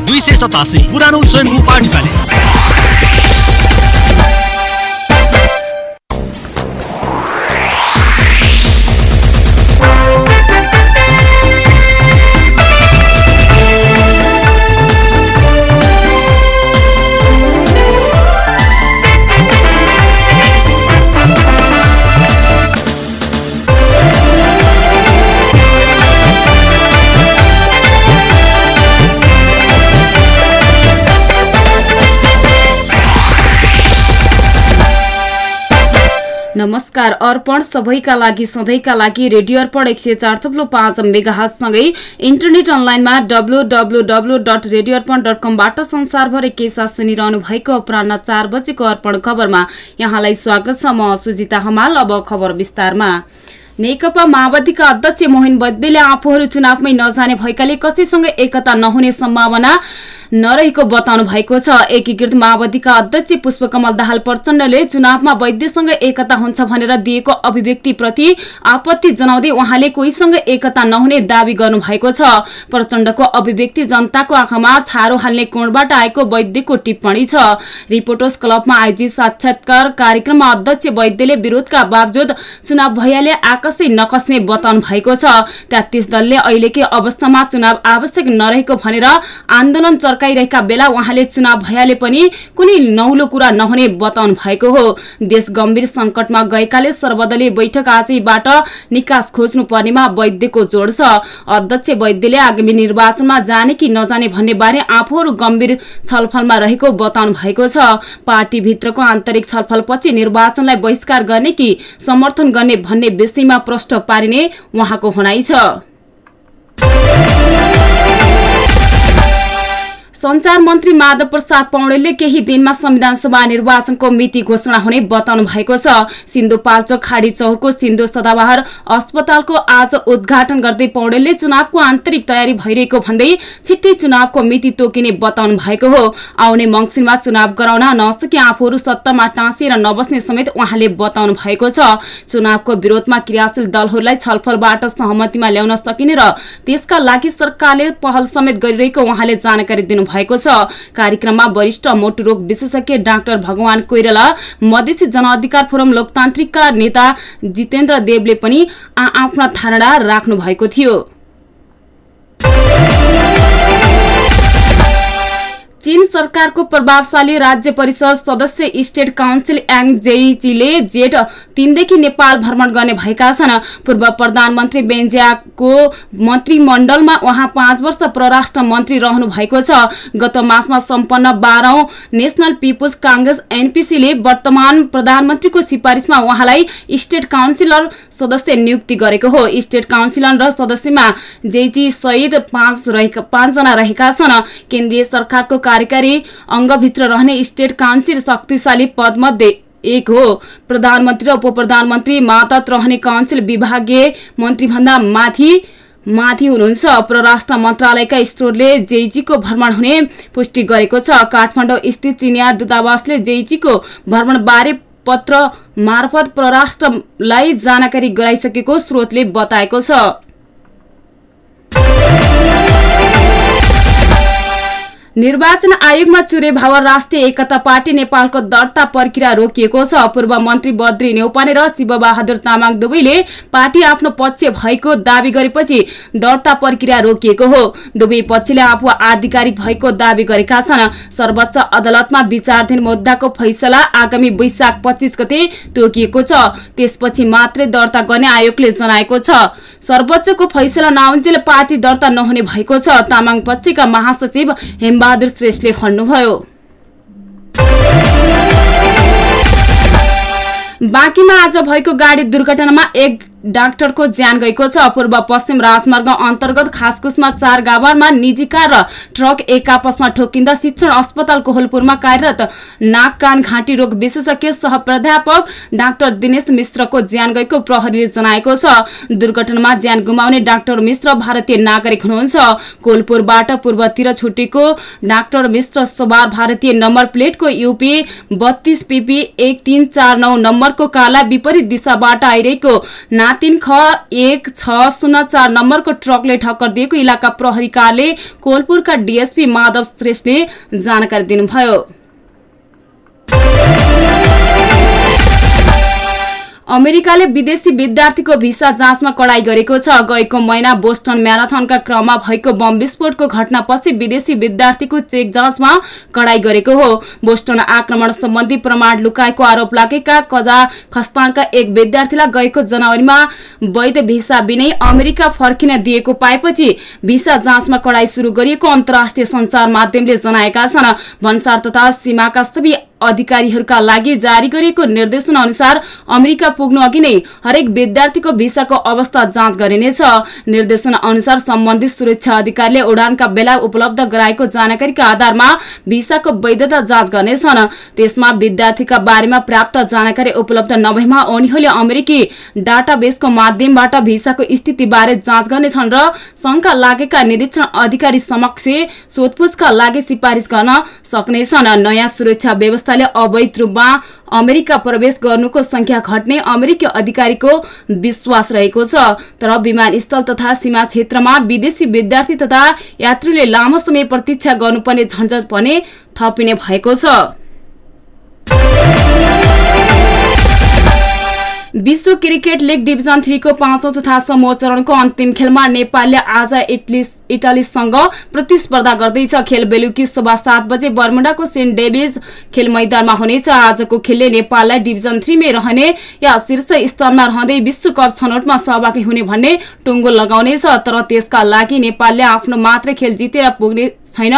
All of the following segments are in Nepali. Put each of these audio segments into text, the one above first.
दुई सय सतासी पुरानो पार्टी प्यालेस। नमस्कार। अर्पण सबैका लागि सधैँका लागि रेडियो अर्पण एक सय चार थप्लो पाँच मेगाहातसँगै इन्टरनेट अनलाइनमा W W W dot radio Arpan dot कमबाट संसारभर एकैसाथ सुनिरहनु भएको अपरान्न चार बजेको अर्पण खबरमा यहाँलाई स्वागत छ। म सुजिता हमाल अब खबर विस्तारमा। नेकपा माओवादीका अध्यक्ष मोहन वैद्यले आफूहरू चुनावमै नजाने भएकाले कसैसँग एकता नहुने सम्भावना नरहेको बताउनु भएको छ। एकीकृत माओवादीका अध्यक्ष पुष्पकमल दाहाल प्रचण्डले चुनावमा वैद्यसँग एकता हुन्छ भनेर दिएको अभिव्यक्तिप्रति आपत्ति जनाउँदै उहाँले कोहीसँग एकता नहुने दावी गर्नु भएको छ। प्रचण्डको अभिव्यक्ति जनताको आँखामा छारो हाल्ने कोणबाट आएको वैद्यको टिप्पणी छ। रिपोर्टर्स क्लबमा आयोजित साक्षात्कार कार्यक्रममा अध्यक्ष वैद्यले विरोधका बावजुद चुनाव भइहाले आकाशै नकस्ने बताउनु भएको छ। तेत्तीस दलले अहिलेकै अवस्थामा चुनाव आवश्यक नरहेको भनेर आन्दोलन चर्काइरहेका बेला उहाँले चुनाव भइहाले पनि कुनै नौलो कुरा नहुने बताउनु भएको हो। देश गम्भीर संकटमा गएकाले सर्वदलीय बैठक आजैबाट निकास खोज्नु पर्नेमा वैद्यको जोड छ। अध्यक्ष वैद्यले आगामी निर्वाचनमा जाने कि नजाने भन्ने बारे आफूहरू गम्भीर छलफलमा रहेको बताउनु भएको छ। पार्टीभित्रको आन्तरिक छलफलपछि निर्वाचनलाई बहिष्कार गर्ने कि समर्थन गर्ने भन्ने विषयमा प्रश्न पारिने उहाँको भनाइ छ। संचार मन्त्री माधव प्रसाद पौडेलले केही दिनमा संविधान सभा निर्वाचनको मिति घोषणा हुने बताउनु भएको छ। सिन्धुपाल्चोक खाडी चौरको सिन्धु सदाबहार अस्पतालको आज उद्घाटन गर्दै पौडेलले चुनावको आन्तरिक तयारी भइरहेको भन्दै छिट्टै चुनावको मिति तोकिने बताउनु भएको हो। आउने मंगिरमा चुनाव गराउन नसके आफूहरू सत्तामा टाँसिएर नबस्ने समेत उहाँले बताउनु भएको छ। चुनावको विरोधमा क्रियाशील दलहरूलाई छलफलबाट सहमतिमा ल्याउन सकिने र त्यसका लागि सरकारले पहल समेत गरिरहेको उहाँले जानकारी दिनु भएको छ। कार्यक्रममा वरिष्ठ मोटु रोग विशेषज्ञ डाक्टर भगवान कोइराला मधेसी जनअधिकार फोरम लोकतान्त्रिकका नेता जितेन्द्र देवले पनि आ आफ्ना धारणा राख्नु भएको थियो। चीन सरकारको प्रभावशाली राज्य परिषद सदस्य स्टेट काउन्सिल याङ जेइचीले जेठ तीनदेखि नेपाल भ्रमण गर्ने भएका छन्। पूर्व प्रधानमन्त्री बेन्जियाको मन्त्रीमण्डलमा उहाँ पाँच वर्ष परराष्ट्र मन्त्री रहनु भएको छ। गत मासमा सम्पन्न बाह्रौं नेशनल पिपुल्स कांग्रेस एनपीसीले वर्तमान प्रधानमन्त्रीको सिफारिसमा उहाँलाई स्टेट काउन्सिलर सदस्य नियुक्ति गरेको हो। स्टेट काउन्सिलर र सदस्यमा जेजी सहित पाँचजना रहेका छन्। केन्द्रीय सरकारको कार्यकारी अङ्गभित्र रहने स्टेट काउन्सिल शक्तिशाली पदमध्ये एक हो। प्रधानमन्त्री र उप प्रधानमन्त्री मातत रहने काउन्सिल विभागीय मन्त्रीभन्दा माथि माथि हुनुहुन्छ। परराष्ट्र मन्त्रालयका स्टोरले जेइजीको भ्रमण हुने पुष्टि गरेको छ। काठमाडौँ स्थित चिनिया दूतावासले जेइजीको भ्रमण बारे पत्र मार्फत परराष्ट्रलाई जानकारी गराइसकेको स्रोतले बताएको छ। निर्वाचन आयोगमा चुरे भावर राष्ट्रिय एकता पार्टी नेपालको दर्ता प्रक्रिया रोकिएको छ। पूर्व मन्त्री बद्री नेौपाने र शिवबहादुर तामाङ दुवैले पार्टी आफ्नो पक्ष भएको दावी गरेपछि दर्ता प्रक्रिया रोकिएको हो। दुवै पक्षले आफू आधिकारिक भएको दावी गरेका छन्। सर्वोच्च अदालतमा विचाराधीन मुद्दाको फैसला आगामी वैशाख पच्चिस गते तोकिएको छ। त्यसपछि मात्रै दर्ता गर्ने आयोगले जनाएको छ। सर्वोच्चको फैसला नआउन्जेल पार्टी दर्ता नहुने भएको छ। तामाङ पक्षका महासचिव हेमबहादुर श्रेष्ठले भन्नुभयो। बाँकीमा आज भएको गाडी दुर्घटनामा एक डाक्टरको ज्यान गएको छ। पूर्व पश्चिम राजमार्ग अन्तर्गत खासकुसमा चार गावारमा निजी कार र ट्रक एक आपसमा ठोकिँदा शिक्षण अस्पताल कोहलपुरमा कार्यरत नाक कान घाँटी रोग विशेषज्ञ सह प्राध्यापक डाक्टर दिनेश मिश्रको ज्यान गएको प्रहरीले जनाएको छ। दुर्घटनामा ज्यान गुमाउने डाक्टर मिश्र भारतीय नागरिक हुनुहुन्छ। कोलपुरबाट पूर्वतिर छुटेको डाक्टर मिश्र सवार भारतीय नम्बर प्लेटको युपी बत्तीस पिपी एक तीन चार नौ नम्बरको काला विपरीत दिशाबाट आइरहेको नातिन ख एक छ शून्य चार नम्बरको ट्रकले ठक्कर दिएको इलाका प्रहरीकाले कोलपुरका डीएसपी माधव श्रेष्ठले जानकारी दिनुभयो। अमेरिकाले विदेशी विद्यार्थीको भिसा जाँचमा कडाई गरेको छ। गएको महिना बोस्टन म्याराथनका क्रममा भएको बम विस्फोटको घटनापछि विदेशी विद्यार्थीको चेक जाँचमा कडाई गरेको हो। बोस्टन आक्रमण सम्बन्धी प्रमाण लुकाएको आरोप लागेका कजा खस्ताङका एक विद्यार्थीलाई गएको जनवरीमा वैध भिसा बिनै अमेरिका फर्किन दिएको पाएपछि भिसा जाँचमा कडाई शुरू गरिएको अन्तर्राष्ट्रिय संचार माध्यमले जनाएका छन्। भन्सार तथा सीमाका सबै अधिकारीहरूका लागि जारी गरिएको निर्देशन अनुसार अमेरिका पुग्नु अघि नै हरेक विद्यार्थीको भिसाको अवस्था जाँच गरिनेछ। निर्देशन अनुसार सम्बन्धित सुरक्षा अधिकारीले उडानका बेला उपलब्ध गराएको जानकारीका आधारमा भिसाको वैधता जाँच गर्नेछन्। त्यसमा विद्यार्थीका बारेमा प्राप्त जानकारी उपलब्ध नभएमा उनीहरूले अमेरिकी डाटाबेसको माध्यमबाट भिसाको स्थितिबारे जाँच गर्नेछन् र शंका लागेका निरीक्षण अधिकारी समक्ष सोधपुछका लागि सिफारिस गर्न सक्नेछन्। नयाँ सुरक्षा व्यवस्थाले अवैध रूपमा अमेरिका प्रवेश गर्नुको संख्या घट्ने अमेरिकी अधिकारीको विश्वास रहेको छ। तर विमानस्थल तथा सीमा क्षेत्रमा विदेशी विद्यार्थी तथा यात्रीले लामो समय प्रतीक्षा गर्नुपर्ने झन्झट पनि थपिने भएको छ। विश्व क्रिकेट लिग डिभिजन थ्रीको पाँचौं तथा समूह चरणको अन्तिम खेलमा नेपालले आज इटली इटालीसँग प्रतिस्पर्धा गर्दैछ। खेल बेलुकी सभा सात बजे बर्मुडाको सेन्ट डेभिज खेल मैदानमा हुनेछ। आजको खेलले नेपाललाई डिभिजन थ्रीमै रहने या शीर्ष स्थानमा रहँदै विश्वकप छनौटमा सहभागी हुने भन्ने टुङ्गो लगाउनेछ। तर त्यसका लागि नेपालले आफ्नो मात्र खेल जितेर पुग्ने छैन।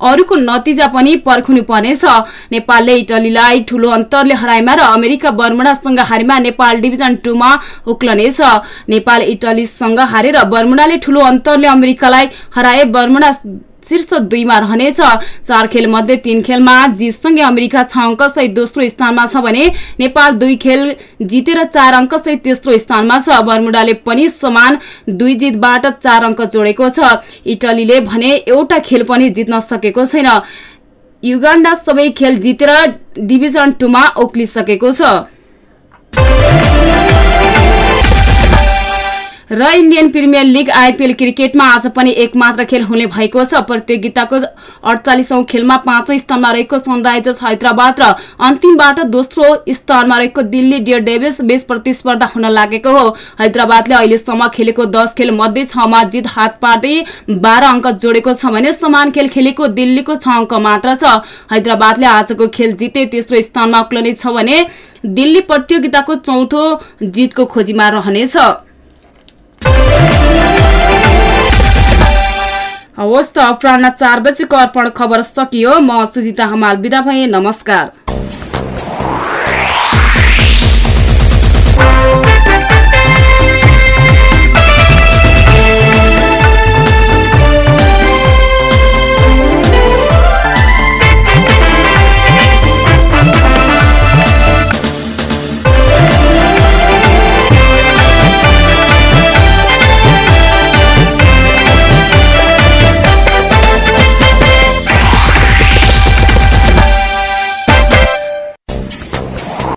अरूको नतिजा पनि पर्खुनु पर्नेछ। नेपालले इटलीलाई ठूलो अन्तरले हराएमा र अमेरिका बर्मुडासँग हारेमा नेपाल डिभिजन टूमा उक्लनेछ। नेपाल इटलीसँग हारेर बर्मुडाले ठूलो अन्तरले अमेरिकालाई हराए बर्मुडा शीर्ष दुईमा रहनेछ। चार खेल मध्ये तीन खेलमा जितसँगै अमेरिका छ अङ्क सहित दोस्रो स्थानमा छ भने नेपाल दुई खेल जितेर चार अङ्क सहित तेस्रो स्थानमा छ। बर्मुडाले पनि समान दुई जितबाट चार अङ्क जोडेको छ। इटलीले भने एउटा खेल पनि जित्न सकेको छैन। युगाण्डा सबै खेल जितेर डिभिजन टूमा ओक्लिसकेको छ। र इन्डियन प्रिमियर लिग आइपिएल क्रिकेटमा आज पनि एक मात्र खेल हुने भएको छ। प्रतियोगिताको अडचालिसौं खेलमा पाँचौं स्थानमा रहेको सनराइजर्स हैदराबाद र अन्तिमबाट दोस्रो स्थानमा रहेको दिल्ली डियर डेभिस बीच प्रतिस्पर्धा हुन लागेको हो। हैदराबादले अहिलेसम्म खेलेको दस खेल मध्ये छमा जित हात पार्दै बाह्र अङ्क जोडेको छ भने समान खेल खेलेको दिल्लीको छ अङ्क मात्र छ। हैदराबादले आजको खेल जिते तेस्रो स्थानमा उक्लनेछ भने दिल्ली प्रतियोगिताको चौथो जितको खोजीमा रहनेछ। हवस् त अपराह चार बजेको अर्पण खबर सकियो। म सुजिता हमाल बिदा भए नमस्कार।